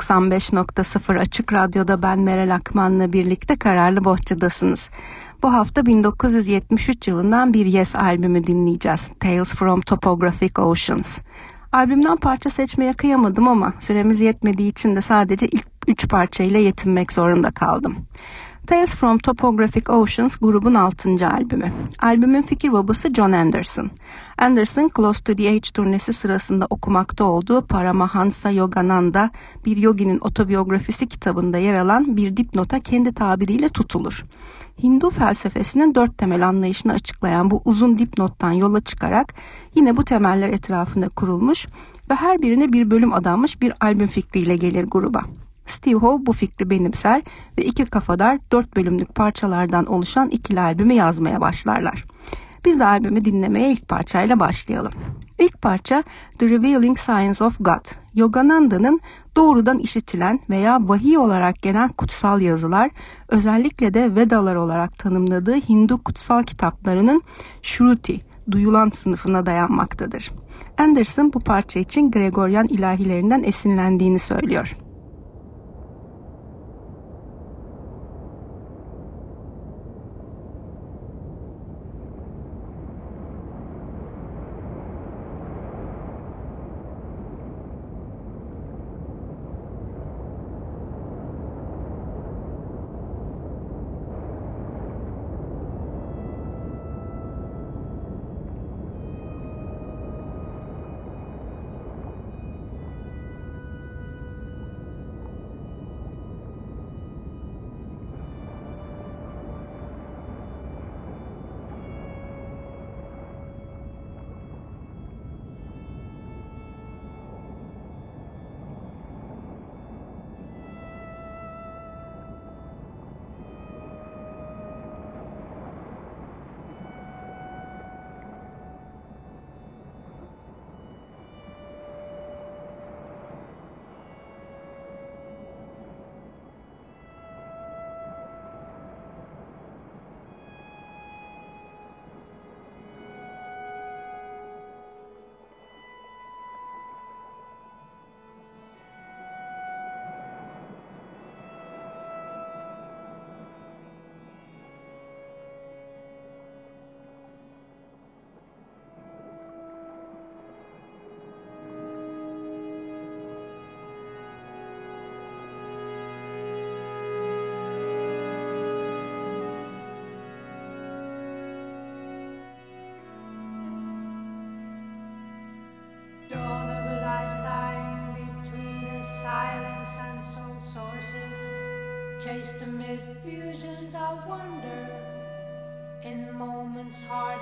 ...95.0 Açık Radyo'da ben Meral Akman'la birlikte Kararlı Bohçadasınız. Bu hafta 1973 yılından bir Yes albümü dinleyeceğiz. Tales from Topographic Oceans. Albümden parça seçmeye kıyamadım ama süremiz yetmediği için de sadece ilk üç parçayla yetinmek zorunda kaldım. Tales from Topographic Oceans grubun 6. albümü. Albümün fikir babası John Anderson. Anderson, Close to the Edge turnesi sırasında okumakta olduğu Paramahansa Yogananda, bir yoginin otobiyografisi kitabında yer alan bir dipnota kendi tabiriyle tutulur. Hindu felsefesinin dört temel anlayışını açıklayan bu uzun dipnottan yola çıkarak yine bu temeller etrafında kurulmuş ve her birine bir bölüm adanmış bir albüm fikriyle gelir gruba. Steve Howe bu fikri benimser ve iki kafadar dört bölümlük parçalardan oluşan ikili albümü yazmaya başlarlar. Biz de albümü dinlemeye ilk parçayla başlayalım. İlk parça The Revealing Science of God. Yogananda'nın doğrudan işitilen veya vahiy olarak gelen kutsal yazılar, özellikle de Vedalar olarak tanımladığı Hindu kutsal kitaplarının Shruti, duyulan sınıfına dayanmaktadır. Anderson bu parça için Gregorian ilahilerinden esinlendiğini söylüyor.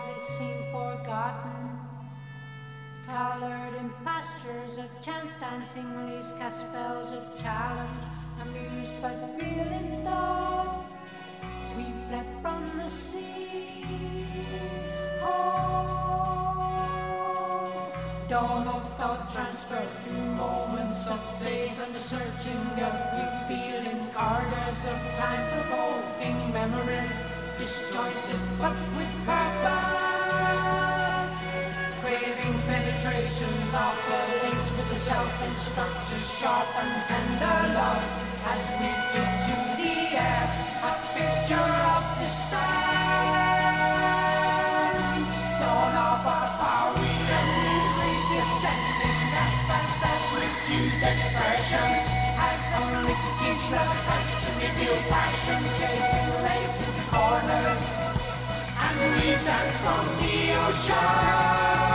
Hardly seen forgotten. Colored in pastures of chance dancing leaves cast spells of challenge amused but real in thought. We fled from the sea. Oh. Dawn of thought transferred through moments of days under searching gut. We feel in corridors of time provoking memories disjointed but with purpose penetrations of the links with the self-instructors sharp and tender love as we took to the air a picture of the distress dawn of our power we amusely descending as fast as misused expression as only to teach love us to reveal passion chasing latent corners and we dance from the ocean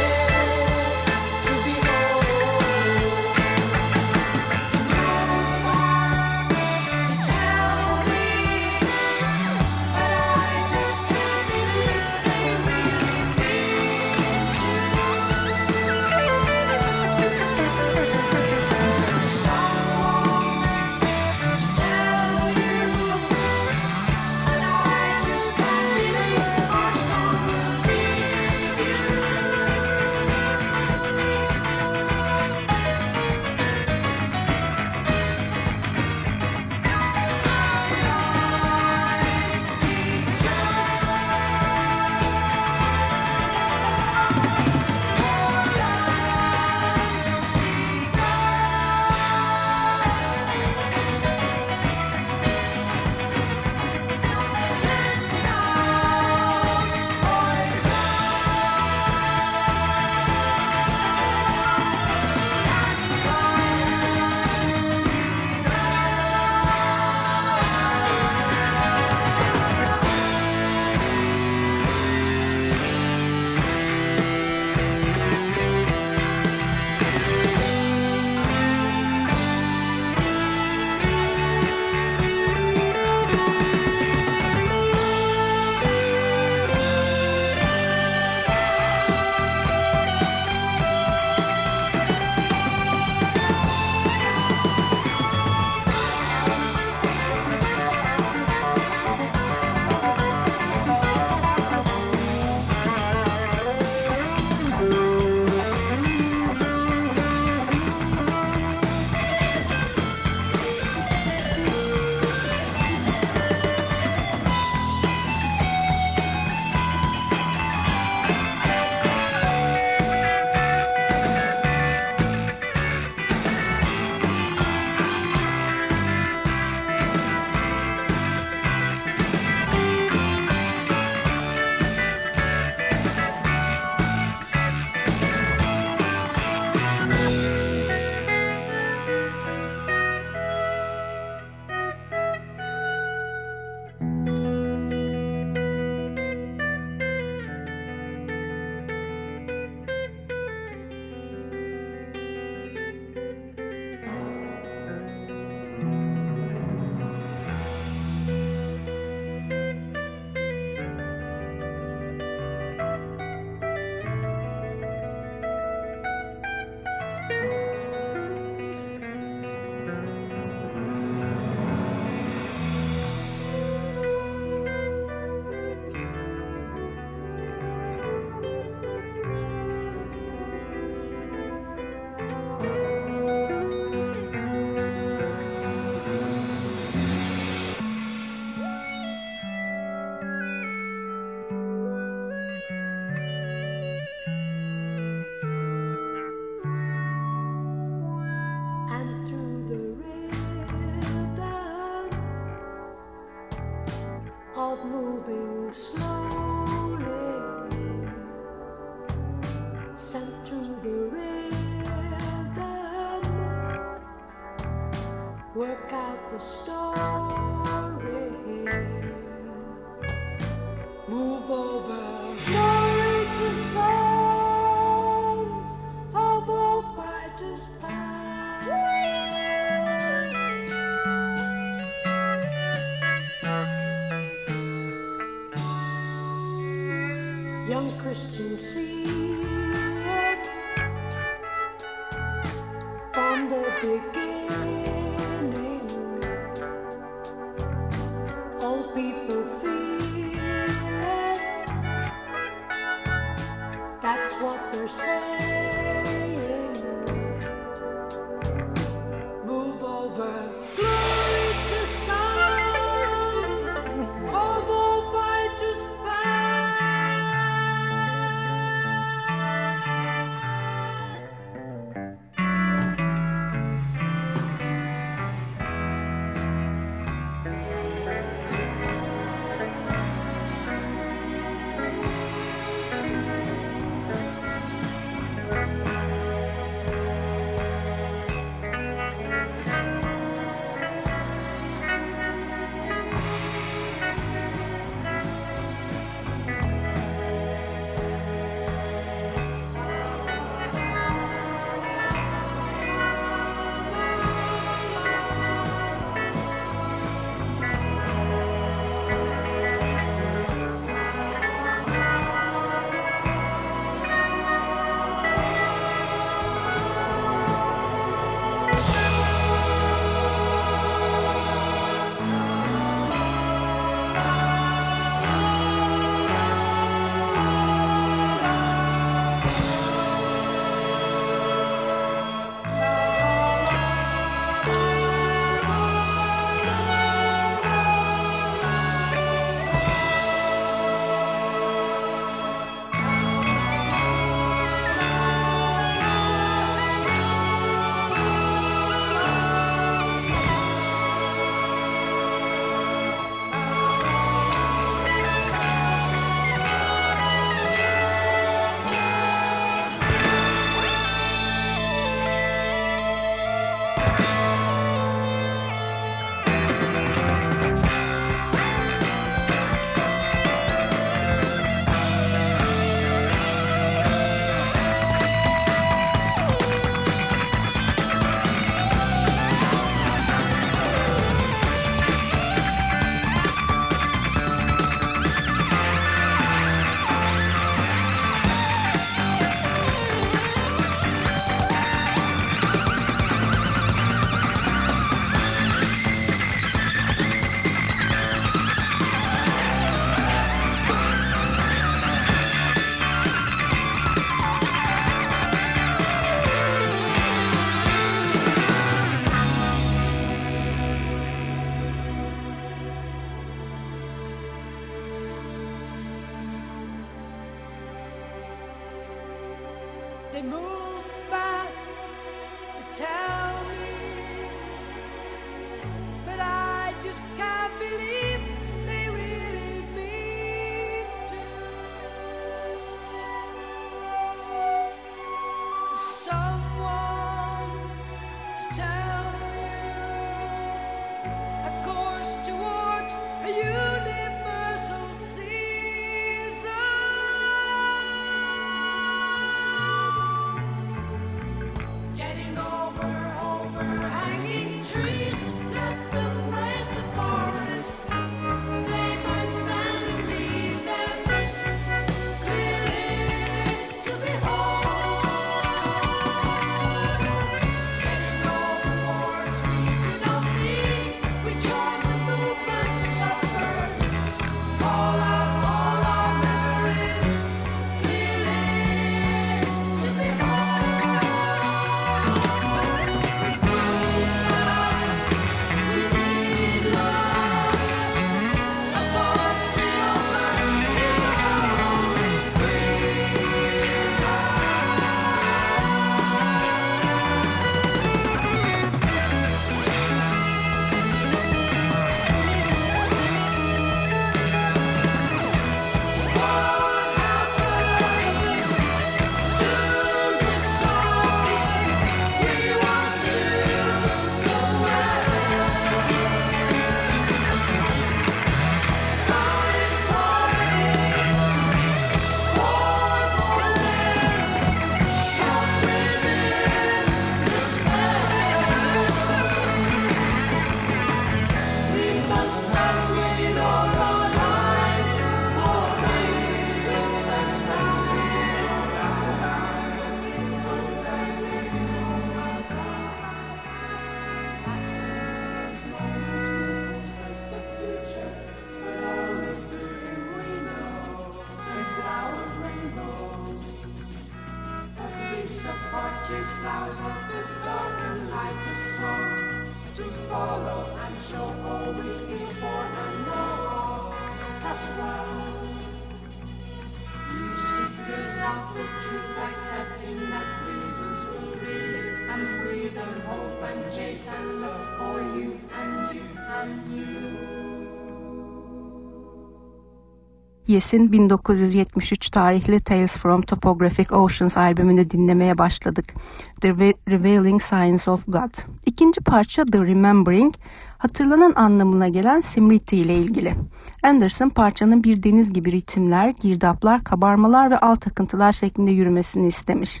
Yes'in 1973 tarihli Tales from Topographic Oceans albümünü dinlemeye başladık. The Revealing Signs of God. İkinci parça The Remembering, hatırlanan anlamına gelen simriti ile ilgili. Anderson parçanın bir deniz gibi ritimler, girdaplar, kabarmalar ve alt akıntılar şeklinde yürümesini istemiş.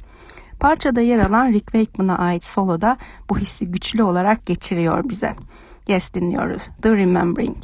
Parçada yer alan Rick Wakeman'a ait soloda bu hissi güçlü olarak geçiriyor bize. Yes dinliyoruz. The Remembering.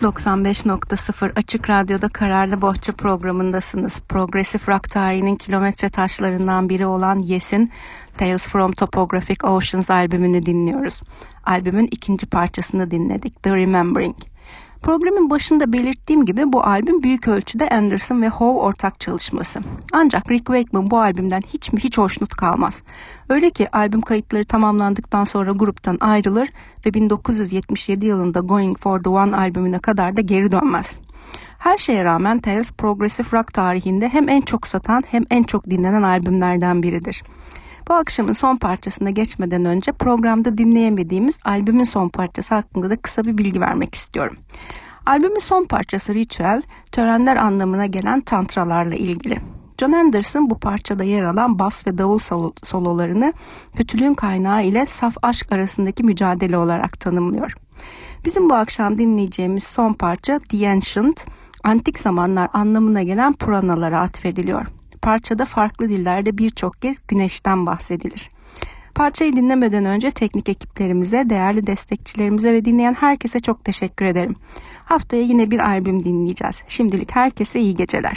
95.0 Açık Radyo'da Kararlı Bohça programındasınız. Progresif rock tarihinin kilometre taşlarından biri olan Yes'in Tales from Topographic Oceans albümünü dinliyoruz. Albümün ikinci parçasını dinledik, The Remembering. Programın başında belirttiğim gibi bu albüm büyük ölçüde Anderson ve Howe ortak çalışması. Ancak Rick Wakeman bu albümden hiç mi hiç hoşnut kalmaz. Öyle ki albüm kayıtları tamamlandıktan sonra gruptan ayrılır ve 1977 yılında Going for the One albümüne kadar da geri dönmez. Her şeye rağmen Tales Progressive Rock tarihinde hem en çok satan hem en çok dinlenen albümlerden biridir. Bu akşamın son parçasına geçmeden önce programda dinleyemediğimiz albümün son parçası hakkında da kısa bir bilgi vermek istiyorum. Albümün son parçası Ritual, törenler anlamına gelen tantralarla ilgili. John Anderson bu parçada yer alan bas ve davul sololarını kötülüğün kaynağı ile saf aşk arasındaki mücadele olarak tanımlıyor. Bizim bu akşam dinleyeceğimiz son parça The Ancient, antik zamanlar anlamına gelen Puranalara atfediliyor. Parçada farklı dillerde birçok kez güneşten bahsedilir. Parçayı dinlemeden önce teknik ekiplerimize, değerli destekçilerimize ve dinleyen herkese çok teşekkür ederim. Haftaya yine bir albüm dinleyeceğiz. Şimdilik herkese iyi geceler.